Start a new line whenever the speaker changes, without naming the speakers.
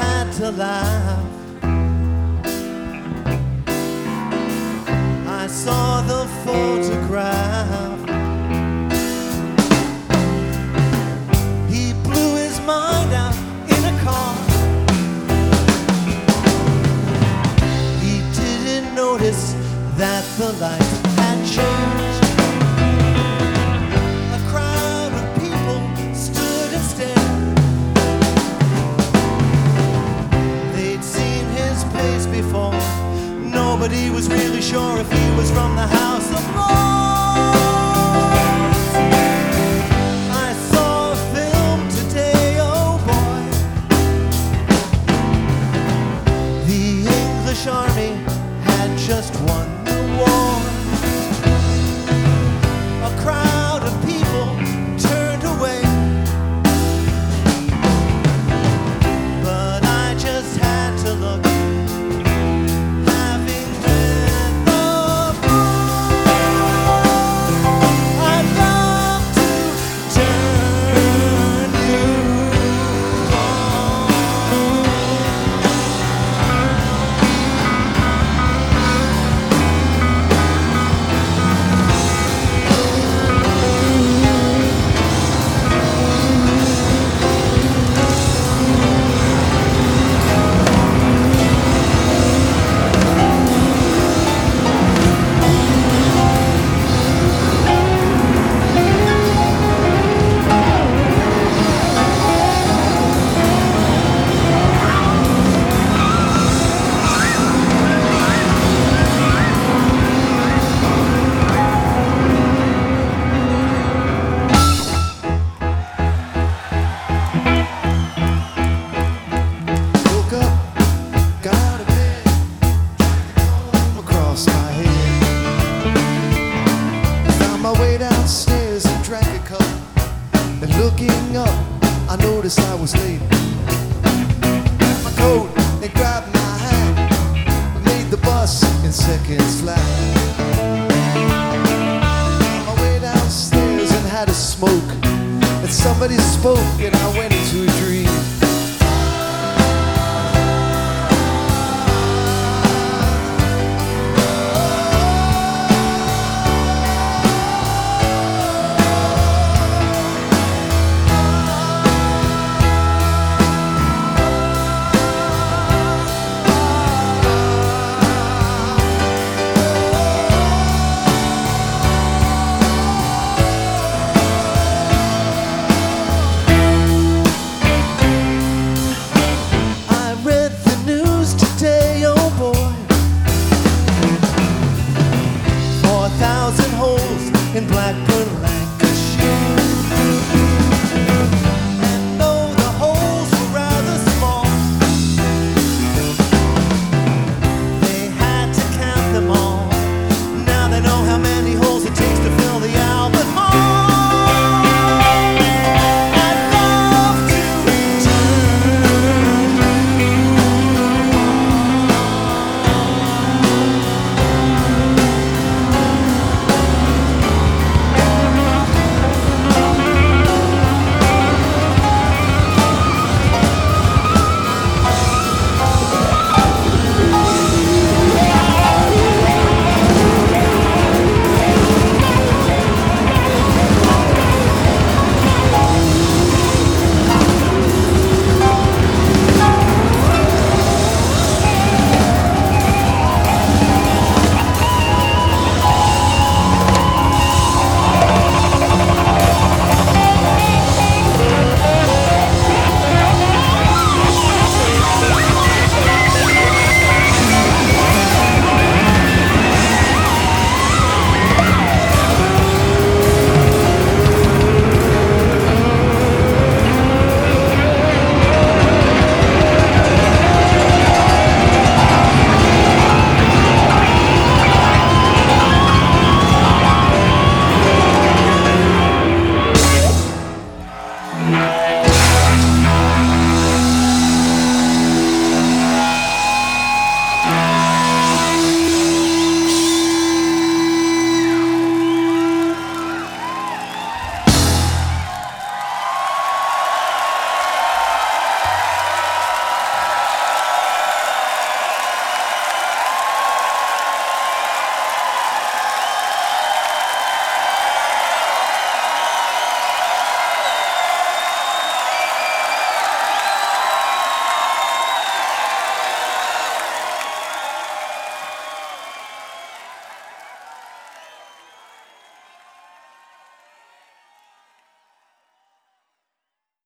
had to laugh. I saw the photograph. Nobody was really sure if he was from the House of Lords. I saw a film today, oh boy. The English army had just won across my head. Found my way downstairs and drank a cup. And looking up, I noticed I was late. Grabbed my coat and grabbed my hat. Made the bus in seconds flat. Found my way downstairs and had a smoke. And somebody spoke and I went into a dream.